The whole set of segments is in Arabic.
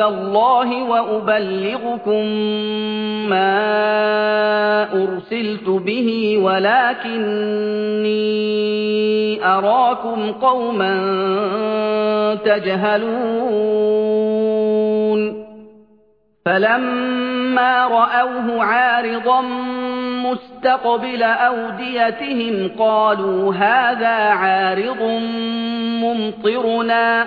الله وأبلغكم ما أرسلت به ولكني أراكم قوما تجهلون. فلما رأوه عارضا مستقبل أوديتهم قالوا هذا عارض ممطرنا.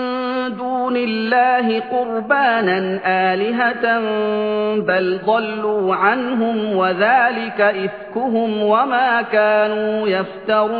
دون الله قربانا آلهة بل ضلوا عنهم وذلك إفكهم وما كانوا يفترون.